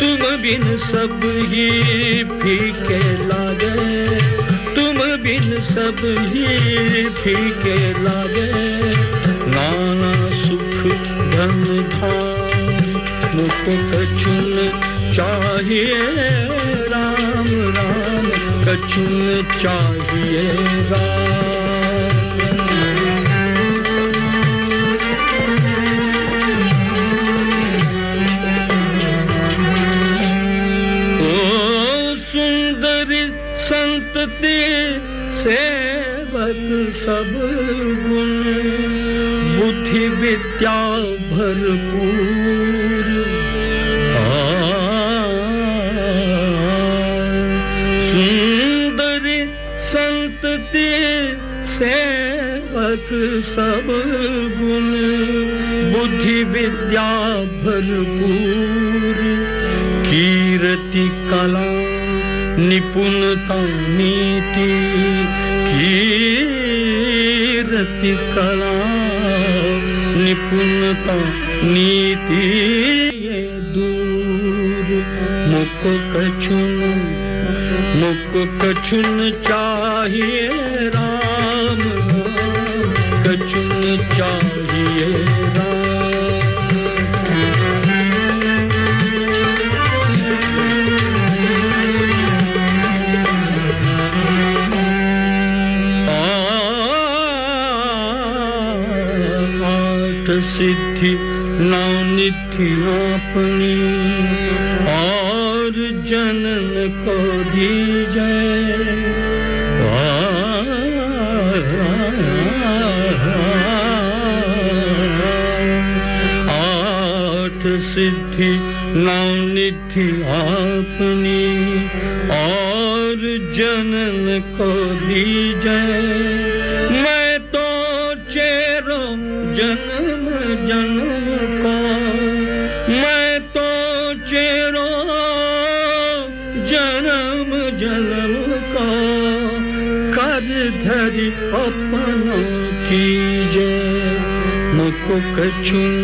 तुम बिन सब ही फीके लागे, तुम बिन सब ही फीके लागे। नाना सुख धन मुख मुझको कछुन चाहिए, राम राम कछुन चाहिए, राम। संत सेवक सब गुण। बुद्धि विद्या भरपूर। हाँ। सुंदर संत सेवक सब गुण। बुद्धि विद्या भरपूर। कीर्ति कला निपुणता नीति कीर्ति कला निपुणता नीति ये दूर। मुख कछुन मुख कछुन चाहिए राम। अष्ट सिद्धि नौ निधि अपनी और जनन को दीजय आठ सिद्धि नौ निधि अपनी और जनन को दीजय मैं तो चेरो जन्म जन्म का कर धरी अपना कीजे मुको कछुन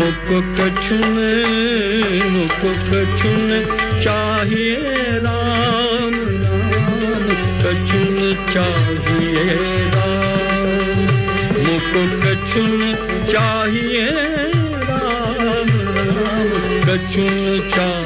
मुको कछुन मुको कछुन चाहिए राम राम कछुन चाहिए राम मुको कछुन चाहिए राम। गचूं छा